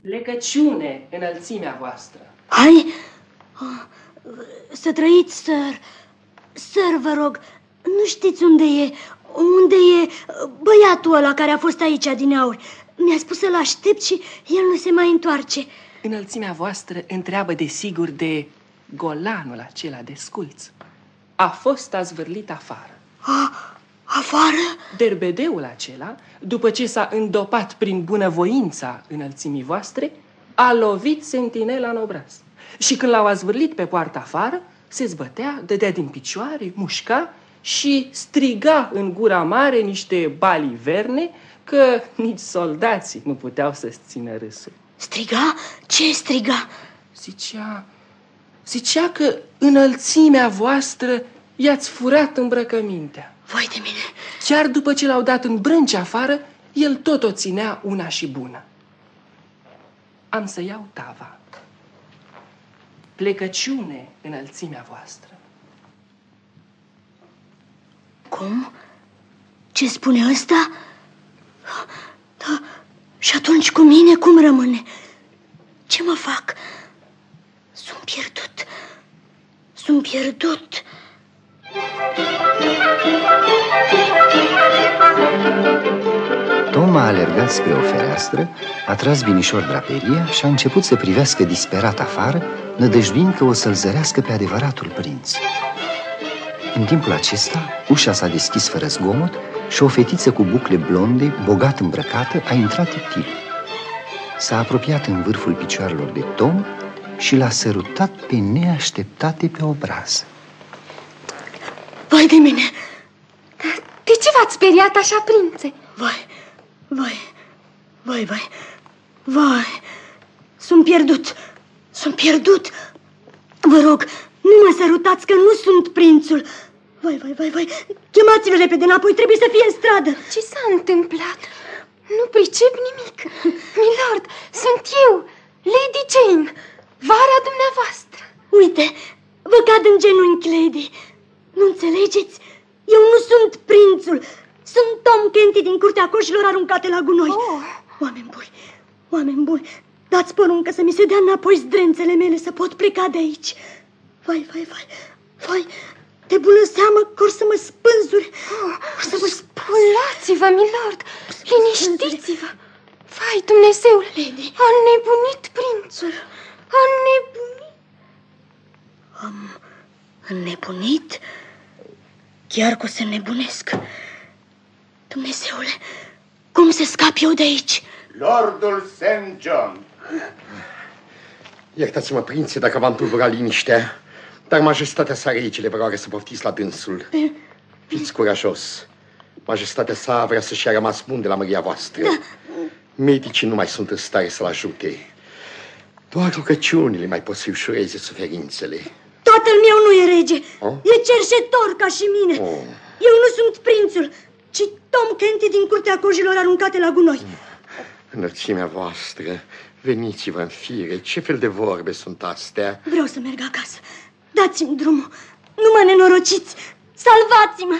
Plecăciune, înălțimea voastră. Hai? Oh, să trăiți, sir. Sir, vă rog, nu știți unde e, unde e băiatul ăla care a fost aici din aur. Mi-a spus să-l aștept și el nu se mai întoarce. Înălțimea voastră întreabă de sigur de golanul acela de sculț. A fost azvârlit afară. A, afară? Derbedeul acela, după ce s-a îndopat prin bunăvoința înălțimii voastre, a lovit sentinela în obraz. Și când l-au azvârlit pe poartă afară, se zbătea, dădea din picioare, mușca și striga în gura mare niște baliverne că nici soldații nu puteau să-ți țină râsul. Striga? Ce striga? Zicea, zicea că înălțimea voastră i-ați furat îmbrăcămintea. Vai de mine! Chiar după ce l-au dat în brânci afară, el tot o ținea una și bună. Am să iau tava. Plecăciune înălțimea voastră. Cum? Ce spune ăsta? Da, și atunci cu mine cum rămâne? Ce mă fac? Sunt pierdut. Sunt pierdut. Tom a alergat spre o fereastră, a tras binișor draperia și a început să privească disperat afară, nădăjduind că o să-l zărească pe adevăratul prinț. În timpul acesta, ușa s-a deschis fără zgomot și o fetiță cu bucle blonde, bogat îmbrăcată, a intrat tiptil. S-a apropiat în vârful picioarelor de Tom și l-a sărutat pe neașteptate pe obraz. Vai de mine! De ce v-ați speriat așa, prințe? Vai, vai, vai, vai, vai, sunt pierdut, sunt pierdut. Vă rog, nu mă sărutați că nu sunt prințul. Vai, vai, vai, vai, chemați-l repede înapoi, trebuie să fie în stradă. Ce s-a întâmplat? Nu pricep nimic. Milord, sunt eu, Lady Jane, vara dumneavoastră. Uite, vă cad în genunchi, Lady. Nu înțelegeți? Eu nu sunt prințul. Sunt Tom Kenty din curtea coșilor aruncate la gunoi. Oh. Oameni buni, oameni buni, dați poruncă să mi se dea înapoi zdrențele mele să pot pleca de aici. Vai, vai, vai, vai, de bună seamă că or să mă spânzuri. Oh, să mă spulați-vă, milord, liniștiți-vă. Vai, Dumnezeule, Lady. a nebunit prințul, a nebunit. Am înnebunit? Chiar că o să nebunesc. Dumnezeule, cum să scap eu de aici? Lordul St. John. Iertați-mă, prințe, dacă v-am tulburat liniștea, dar majestatea sa regele vă roagă să poftiți la dânsul. Fiți curajos. Majestatea sa vrea să-și ia rămas bun de la măria voastră. Da. Medicii nu mai sunt în stare să-l ajute. Doar rugăciunile mai pot să-i ușureze suferințele. Tatăl meu nu e rege. Oh? E cerșetor ca și mine. Oh. Eu nu sunt prințul, ci Tom Kenty din curtea cojilor aruncate la gunoi. Înălțimea voastră, veniți-vă în fire. Ce fel de vorbe sunt astea? Vreau să merg acasă. Dați-mi drumul. Nu mă nenorociți. Salvați-mă.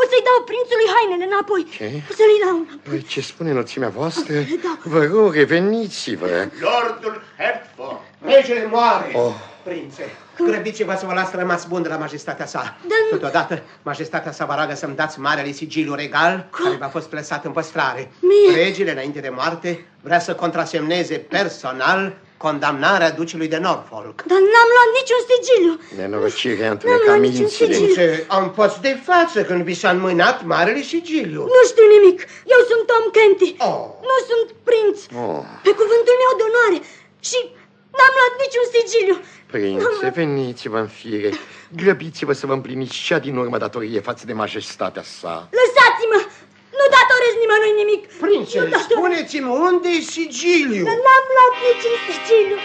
O să-i dau prințului hainele înapoi. Ce? O să-i dau înapoi. Păi, ce spune înălțimea voastră? Da. Vă rog, reveniți-vă. Lordul Hertford. Regele moare. Oh. Prințe, grăbiți-vă să vă las rămas bun de la majestatea sa. Dar nu- Totodată, majestatea sa vă roagă să-mi dați marele sigiliu regal care v-a fost plăsat în păstrare. Mie? Regele, înainte de moarte, vrea să contrasemneze personal condamnarea ducelui de Norfolk. Dar n-am luat niciun sigiliu. Nenorocirea N-am întuneca luat niciun mințile. sigiliu. Prințe, am fost de față când vi s-a înmânat marele sigiliu. Nu știu nimic. Eu sunt Tom Kenty. Oh. Nu sunt prinț. Oh. Pe cuvântul meu de onoare. Și n-am luat niciun sigiliu. Prințe, veniți-vă în fire. Grăbiți-vă să vă împliniți cea din urmă datorie față de majestatea sa. Lăsați-mă! Nu datorez nimănui nimic. Prințe, nu datorez. spuneți-mi unde e sigiliu? Dar N-am luat niciun sigiliu.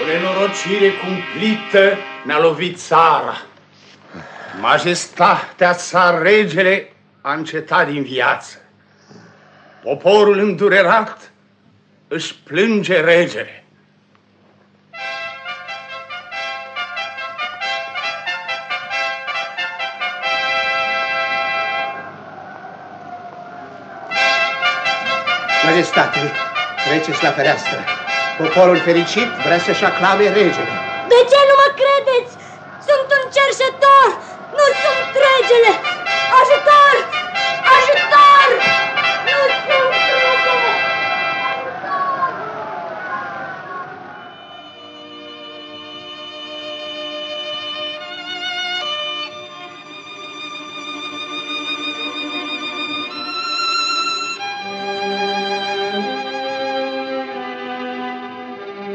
O nenorocire cumplită ne-a lovit țara. Majestatea sa, regele, a încetat din viață. Poporul îndurerat își plânge regele. Majestate, treceți la fereastră. Poporul fericit vrea să-și aclame regele. De ce nu mă credeți? Sunt un cerșetor, nu sunt regele! Ajutor!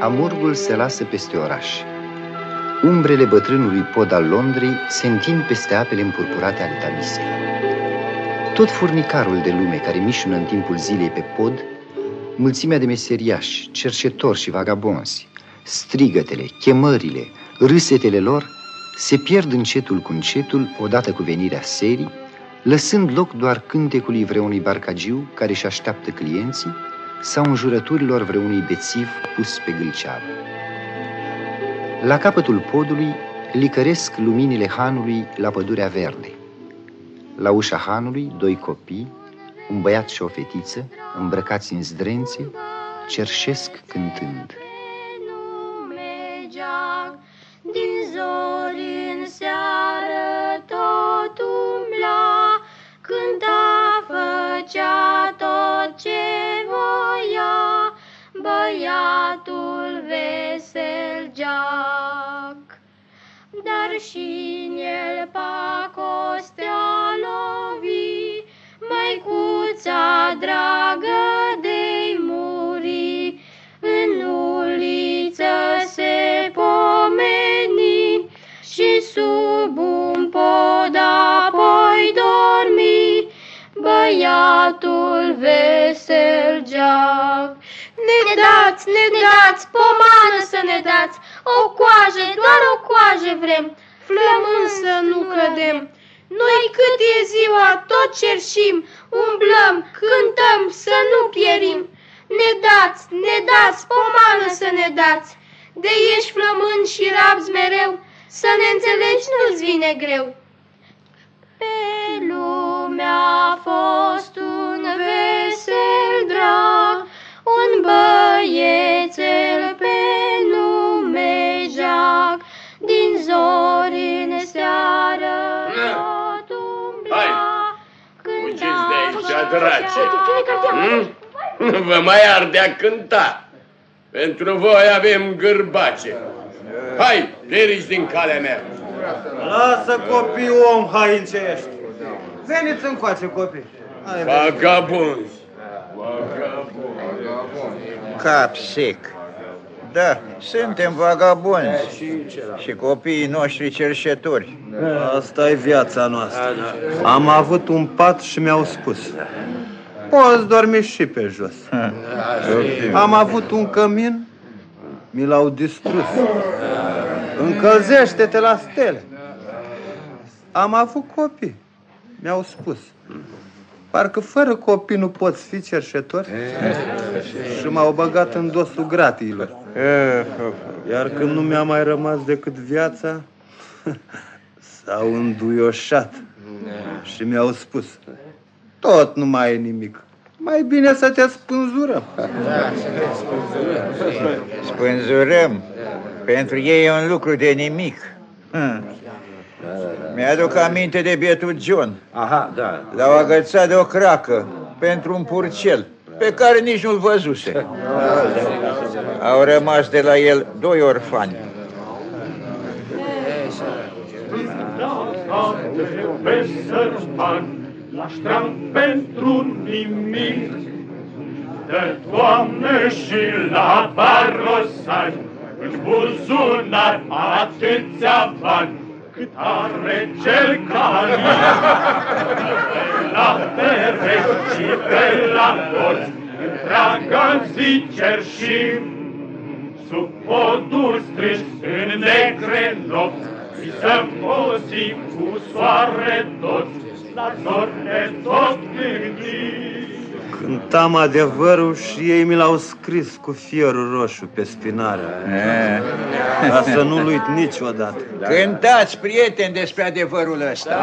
Amurgul se lasă peste oraș. Umbrele bătrânului pod al Londrei se întind peste apele împurpurate ale Tamisei. Tot furnicarul de lume care mișună în timpul zilei pe pod, mulțimea de meseriași, cercetori și vagabonzi, strigătele, chemările, râsetele lor, se pierd încetul cu încetul odată cu venirea serii, lăsând loc doar cântecului vreunui barcagiu care își așteaptă clienții sau înjurăturilor vreunui bețiv pus pe gâlceavă. La capătul podului licăresc luminile hanului la pădurea verde. La ușa hanului, doi copii, un băiat și o fetiță, îmbrăcați în zdrențe, cerșesc cântând. Din zori în seară tot umbla, Cânta, făcea tot ce voia, Băiatul vesel geac. Dar și în el pacostea lovi, Măicuța dragă de muri, În uliță se pomeni Și sub un pod apoi dormi Băiatul vesel geac. Ne dați, ne dați, pomană să ne dați, O coajă, doar o coajă vrem, Flămând să nu cădem. Noi cât e ziua tot cerșim, Umblăm, cântăm să nu pierim. Ne dați, ne dați, pomană să ne dați, De ești flămând și rabzi mereu, Să ne înțelegi nu-ți vine greu. Pe lume a fost un vesel drag, Un băiețel seară tot umbla, Hai, cânta, Fugiți de aici, făcea- drace! făcea- Hmm? Vă mai arde a cânta. Pentru voi avem gârbace. Hai, pieriți din calea mea. Lasă copii om, haince ești. Veniți încoace, copii. Hai, Vagabonzi. Cap sec. Da, suntem vagabonzi și copiii noștri cerșetori. Asta e viața noastră. Am avut un pat și mi-au spus. Poți dormi și pe jos. Am avut un cămin, mi l-au distrus. Încălzește-te la stele. Am avut copii, mi-au spus. Parcă fără copii nu poți fi cerșetor. Și m-au băgat în dosul gratiilor. Iar când nu mi-a mai rămas decât viața, s-au înduioșat și mi-au spus, tot nu mai e nimic. Mai bine să te spânzurăm. Spânzurăm. Pentru ei e un lucru de nimic. Hm. Mi-aduc aminte de bietul John. Aha, da. L-au agățat de o cracă pentru un purcel pe care nici nu-l văzuse. Au rămas de la el doi orfani. pe sărman, la ștram pentru nimic. De Doamne și la barosani, în buzunar atâția bani, cât are cel care pe la perechi și pe la porți, întreaga zi cerșim. Sub podul strâns în negre nopți, și să mosim cu soare toți, la zor ne tot gândim. Cântam adevărul și ei mi l-au scris cu fierul roșu pe spinare. Ca să nu-l uit niciodată. Cântați, prieteni, despre adevărul ăsta.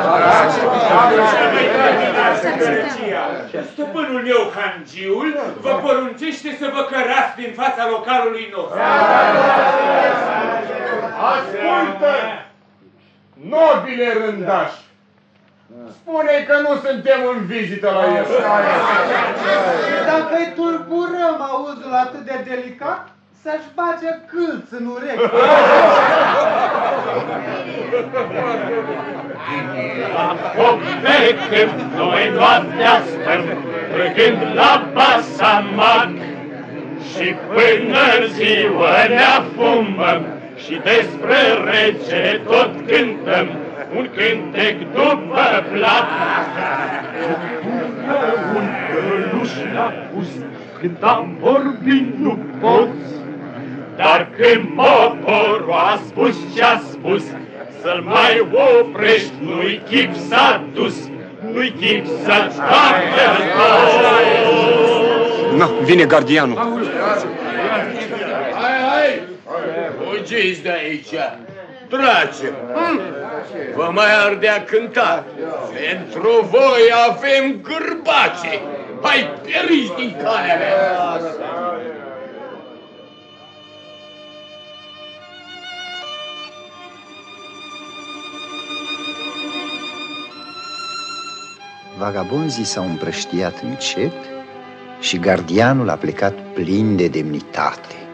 Stăpânul meu, Hangiul, vă poruncește să vă cărați din fața localului nostru. Ascultă, nobile rândași! Spune că nu suntem în vizită la el. Dacă îi tulburăm auzul atât de delicat, să-și bage câlț în urechi. Foc pe câmp, noi noaptea stăm, Râgând la basamac, Și până ziua ne afumăm, Și despre rege tot cântăm, Un cântec după plat. Un căluș l-a pus, Când am vorbit nu poți, dar când motorul a spus ce-a spus, Să-l mai oprești, nu-i chip s-a dus, Nu-i chip să-ți facă Na, vine gardianul. Hai, hai! Fugiți de aici! Drace! Vă mai ardea cânta! Pentru voi avem gârbace! Hai, pieriți din calea mea! Vagabonzii s-au împrăștiat încet și gardianul a plecat plin de demnitate.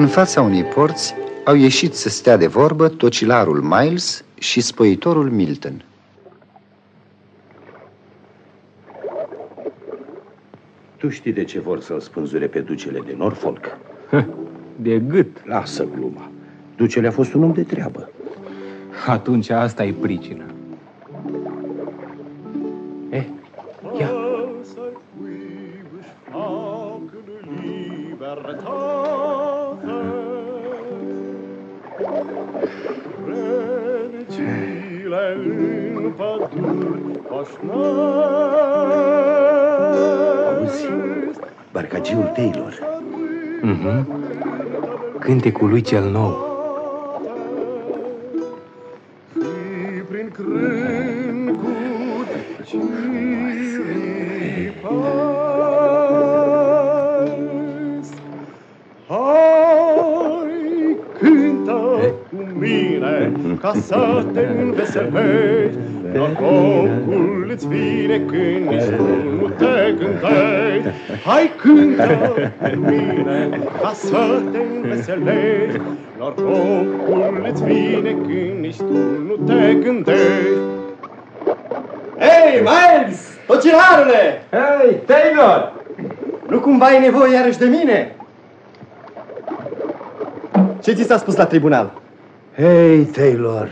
În fața unei porți au ieșit să stea de vorbă tocilarul Miles și spăitorul Milton. Tu știi de ce vor să-l spânzure pe ducele de Norfolk? De gât. Lasă gluma. Ducele a fost un om de treabă. Atunci asta e pricina. Barcagiul Taylor. Mhm. Cântecul lui cel nou. Mine ca să te înveselești, Norocul îți vine când nici tu nu te gândești. Hai, cântă cu mine ca să te înveselești, Norocul îți vine când nici tu nu te gândești. Hei, Miles! Tocilarule! Hei, Taylor! Nu cumva ai nevoie iarăși de mine? Ce ți s-a spus la tribunal? Hei, Taylor,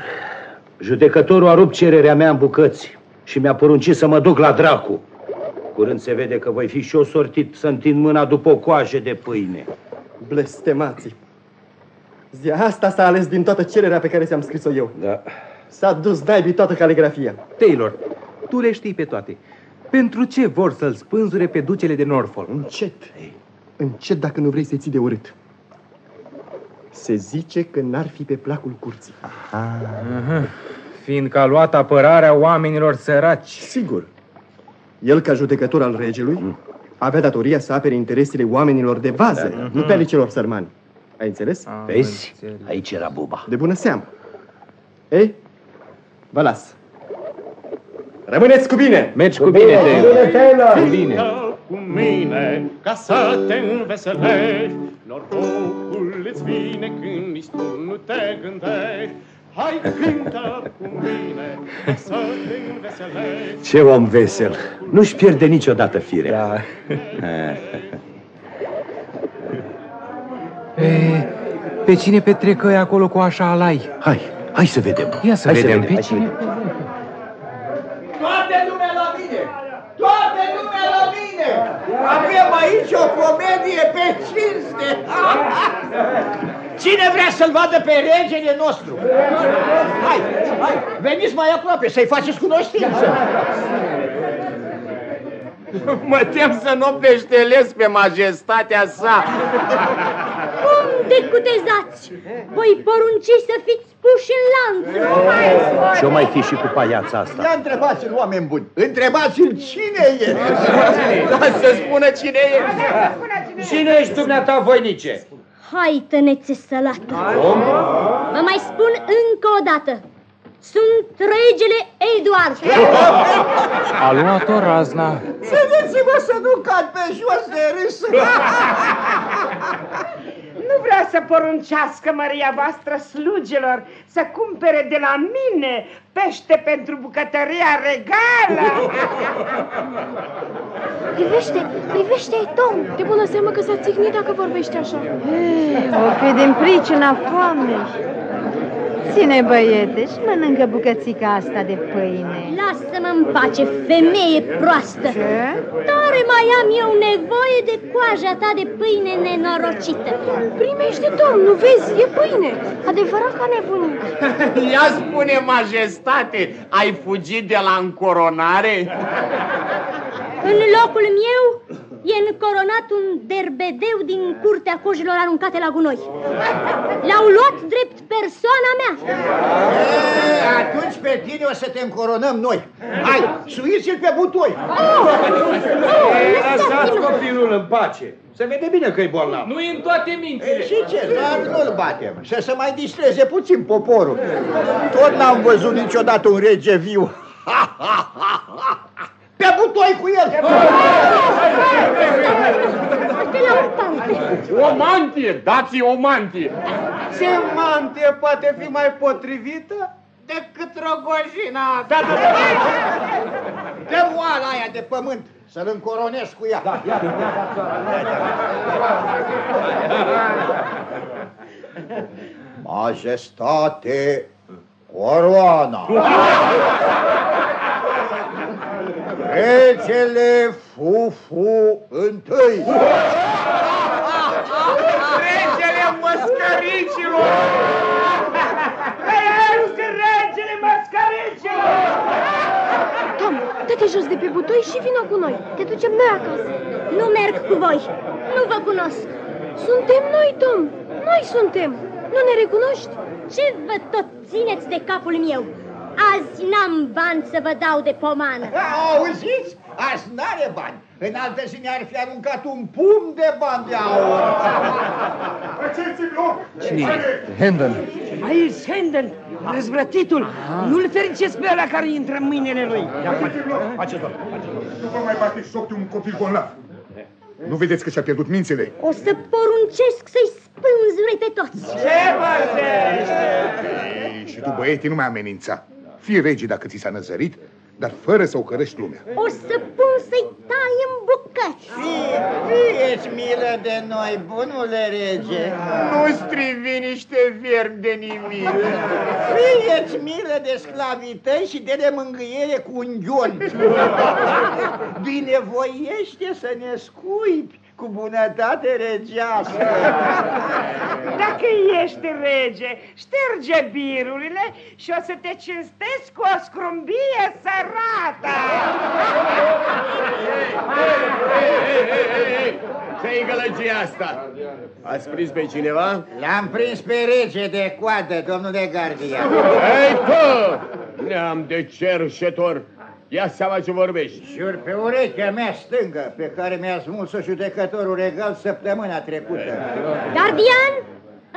judecătorul a rupt cererea mea în bucăți și mi-a poruncit să mă duc la dracu. Curând se vede că voi fi și eu sortit să întind mâna după o coajă de pâine. Blestemații! Zia asta s-a ales din toată cererea pe care ți-am scris-o eu. Da. S-a dus naibii toată caligrafia. Taylor, tu le știi pe toate. Pentru ce vor să-l spânzure pe ducele de Norfolk? Încet. Încet dacă nu vrei să-i ții de urât. Se zice că n-ar fi pe placul curții. Aha. Fiindcă a luat apărarea oamenilor săraci. Sigur. El, ca judecător al regelui, avea datoria să apere interesele oamenilor de bază, Da. nu pe ale celor sărmani. Ai înțeles? Vezi? Aici era buba. De bună seamă. Ei, vă las. Rămâneți cu bine! Mergi cu bine, Taylor. Cu bine. Cu mine, ca să te înveselești, Norocul îți vine când nici tu nu te gândești. Hai, cântă cu mine, ca să te înveselești. Ce om vesel. Nu-și pierde niciodată firea. Da. E, pe cine petrec ăia acolo cu așa alai? Hai, hai să vedem. Ia să Hai vedem, pe hai să cine? Toată lumea la mine! Toată lumea la mine! Avem aici o comedie pe cinste! Cine vrea să-l vadă pe regele nostru? Hai, hai, veniți mai aproape să-i faceți cunoștință. Mă tem să nu peștelesc pe majestatea sa. Cum de cutezați? Voi porunci să fiți puși în lanț. Și o mai fi și cu paiața asta. Ia întrebați-l, oameni buni. Întrebați-l cine e. Da, să spună cine e. Cine ești dumneata, voinice? Hai, tănețe sălată. Vă mai spun încă o dată. Sunt regele Eduard. A luat-o razna. Vedeți-mă să nu cad pe jos de râs. Nu vrea să poruncească Maria voastră slugilor să cumpere de la mine pește pentru bucătăria regală. Privește, privește Tom. De bună seamă că s-a țignit dacă vorbește așa. O fi din pricina foamei. Ține, băiete, și mănâncă bucățica asta de pâine. Lasă-mă în pace, femeie proastă! Ce? Tare mai am eu nevoie de coaja ta de pâine nenorocită. Primește, domn, nu vezi? E pâine. Adevărat ca nebunic. Ia spune, majestate, ai fugit de la încoronare? În locul meu e încoronat un derbedeu din curtea cojelor aruncate la gunoi. L-au luat drept persoana mea. E, atunci pe tine o să te încoronăm noi. Hai, suiți-l pe butoi. Lăsați copilul în pace. Se vede bine că e bolnav. Nu în toate mințile. Și ce, dar nu-l batem. Să se mai distreze puțin poporul. Tot n-am văzut niciodată un rege viu. Pe butoi cu el! O mantie, dați o mantie. Ce mantie poate fi mai potrivită decât rogojina? Da, da, da. Dă oala aia de pământ, să-l încoronesc cu ea. Da, ia, Majestate, coroana! Regele Fufu întâi! Regele măscăricilor! Trăiesc regele măscăricilor! Tom, dă-te jos de pe butoi și vină cu noi. Te ducem noi acasă. Nu merg cu voi. Nu vă cunosc. Suntem noi, Tom. Noi suntem. Nu ne recunoști? Ce vă tot țineți de capul meu? Azi n-am bani să vă dau de pomană. Auziți? Azi n-are bani. În altă zi ne-ar fi aruncat un pumn de bani de aur. Cine Handel. Aici, Handel, răzvrătitul. Nu-l fericesc pe ăla care intră în mâinile lui. Faceți-o. Nu vă mai bateți joc de un copil bolnav. Nu vedeți că și-a pierdut mințile? O să poruncesc să-i spânzure pe toți. Ce vorbești? Ei, și tu, băieții, nu mai amenința. Fii rege dacă ți s-a năzărit, dar fără să o cărăști lumea. O să pun să-i tai în bucăți. Fieți milă de noi, bunule rege. Nu strivi niște viermi de nimic. Fieți milă de sclavii tăi și de mângâiere cu un ghion. Binevoiește să ne scuipi cu bunătate regească. Dacă ești rege, șterge birurile și o să te cinstezi cu o scrumbie sărată. Ce-i gălăgia asta? Ați prins pe cineva? L-am prins pe rege de coadă, domnule Gardia. Ei, tu! Neam de cerșetor! Ia seama ce vorbești. Jur pe urechea mea stângă, pe care mi-a smuls-o judecătorul regal săptămâna trecută. Gardian,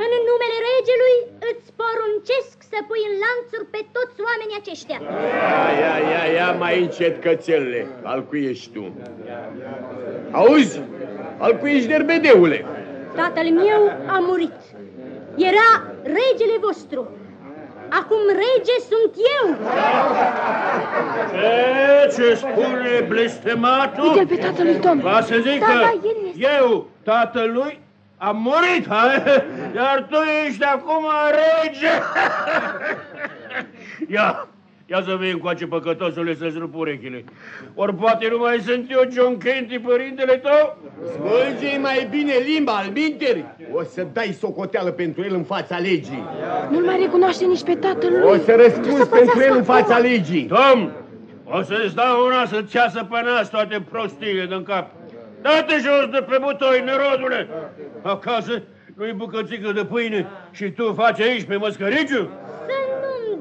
în numele regelui îți poruncesc să pui în lanțuri pe toți oamenii aceștia. Ia, ia, ia, ia mai încet cățelele. Al cui ești tu? Auzi? Al cui ești derbedeule? Tatăl meu a murit. Era regele vostru. Acum rege sunt eu. E, ce spune blestematul? Uite-l pe tatălui Tom. Va să zic Da, că da, el este. eu, tatălui, am murit, ha? iar tu ești acum rege. ia, Ia să vii încoace, păcătosule, să-ți rup urechile. Ori poate nu mai sunt eu John Candy, părintele tău? Spânge mai bine limba, albinteri. O să dai socoteală pentru el în fața legii. Nu-l mai recunoaște nici pe tatăl lui. O să răspunzi pentru el în fața legii. Tom, o să-ți dau una să-ți iasă pe nas toate prostiile din cap. Dă-te jos de pe butoi, nerodule! Acasă nu-i bucățică de pâine și tu faci aici pe măscăriciu?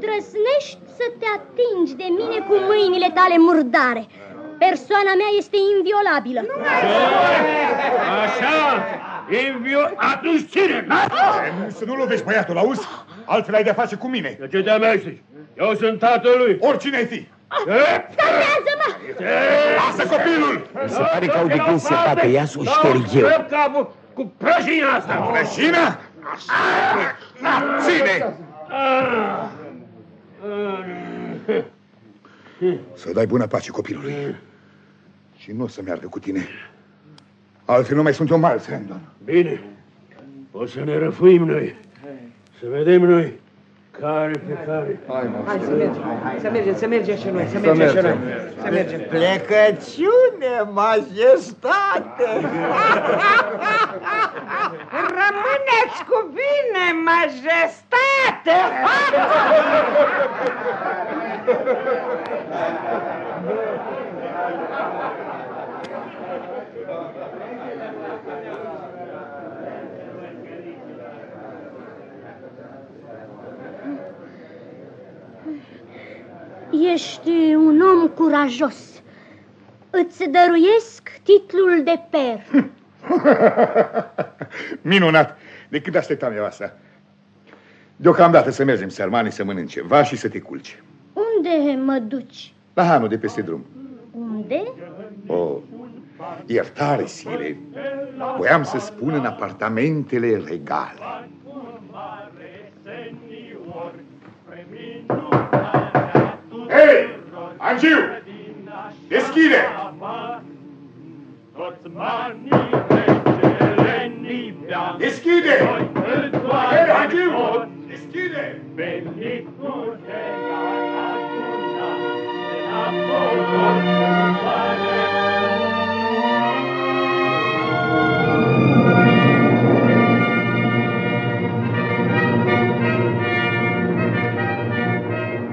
Să nu îndrăsnești să te atingi de mine cu mâinile tale murdare. Persoana mea este inviolabilă. Nu Așa? Invio... Atunci ține! Să nu lovești băiatul, auzi? Altfel ai de face cu mine. De ce te amesteci? Eu sunt tatălui. Oricine ai fi. Scapează-mă! Lasă copilul! Se pare că au de gând să facă ea să o șterg eu. Dau capul cu prăjina asta! Prăjina? Na, ține! Să dai bună pace copilului. Și nu o să meargă cu tine. Altfel nu mai sunt eu mal, Sandon. Bine. O să ne răfuim noi. Să vedem noi care pe care. Hai, să mergem, hai, să mergem, să mergem și noi, să mergem și noi. Să mergem. Plecăciune, majestate! Rămâneți cu bine, majestate! Ești un om curajos. Îți dăruiesc titlul de per. Minunat! De cât așteptam eu asta? Deocamdată să mergem, sărmane, să mănânci ceva și să te culci. Unde mă duci? La hanul de peste drum. Unde? Oh, iertare, Sile. Voiam să spun în apartamentele regale. Hei, Angiu! Deschide! Deschide! Hei, Angiu! Deschide!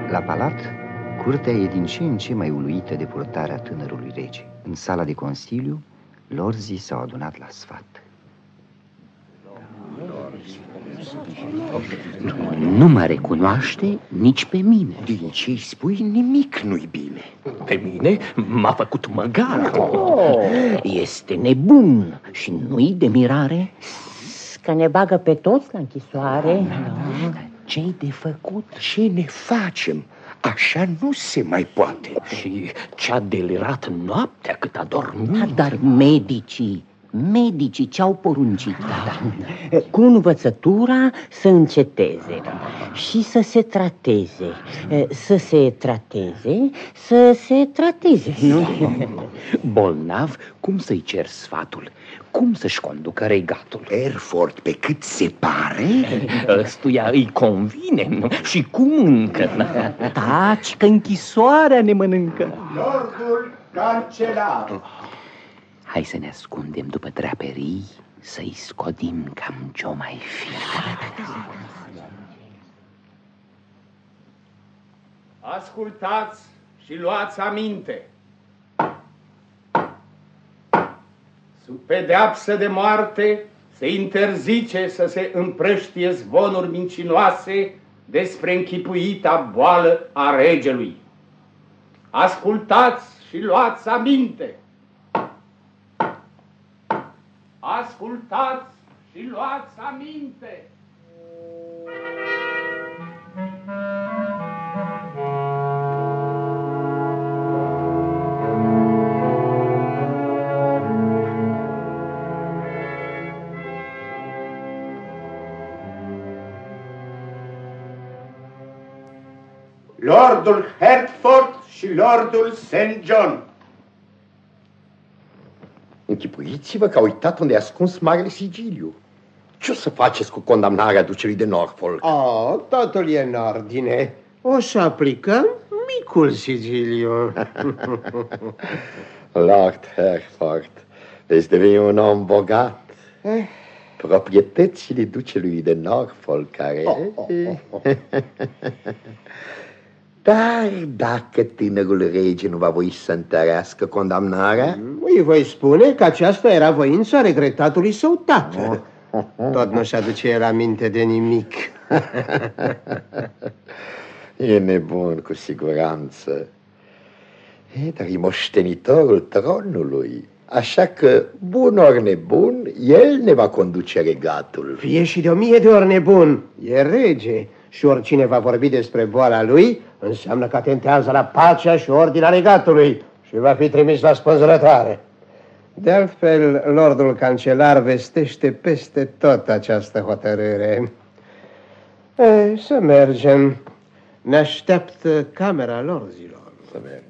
La palat, curtea e din ce în ce mai uluită de purtarea tânărului rege. În sala de consiliu, lorzii s-au adunat la sfat. Nu mă recunoaște nici pe mine. Din ce îi spui, nimic nu-i bine. Pe mine m-a făcut măgar. Oh. Este nebun și nu-i de mirare. Că ne bagă pe toți la închisoare. Ce-i de făcut? Ce ne facem? Așa nu se mai poate. Și ce-a delirat noaptea cât a dormit. Dar medicii, medicii ce-au poruncit? Cu învățătura să înceteze și să se trateze. Să se trateze, să se trateze, nu? Bolnav, cum să-i cer sfatul? Cum să-și conducă regatul? Erfurt, pe cât se pare... Ăstuia îi convine nu? și cum încă? Taci că închisoarea ne mănâncă. Lordul cancelar. Hai să ne ascundem după draperii, să-i scodim cam ce-o mai fi. Ascultați și luați aminte. Sub pedeapsă de moarte se interzice să se împrăștie zvonuri mincinoase despre închipuita boală a regelui. Ascultați și luați aminte. Ascultați și luați aminte. Lordul Hertford și Lordul St. John. Închipuiți-vă că a uitat unde a ascuns marele sigiliu. Ce o să faceți cu condamnarea ducelui de Norfolk? Oh, totul e în ordine. O să aplicăm micul sigiliu. Lord Herford, veți deveni un om bogat. Eh? Proprietățile ducelui de Norfolk, care... Oh, oh, oh, Dar dacă tânărul rege nu va voi să întărească condamnarea... Îi voi spune că aceasta era voința regretatului său tată. Tot nu-și aduce el aminte de nimic. E nebun, cu siguranță. E, dar e moștenitorul tronului. Așa că, bun ori nebun, el ne va conduce regatul. Fie și de o mie de ori nebun, e rege. Și oricine va vorbi despre boala lui, înseamnă că atentează la pacea și ordinea regatului și va fi trimis la spânzurătoare. De altfel, lordul cancelar vestește peste tot această hotărâre. E, să mergem. Ne așteaptă camera lorzilor. Să mergem.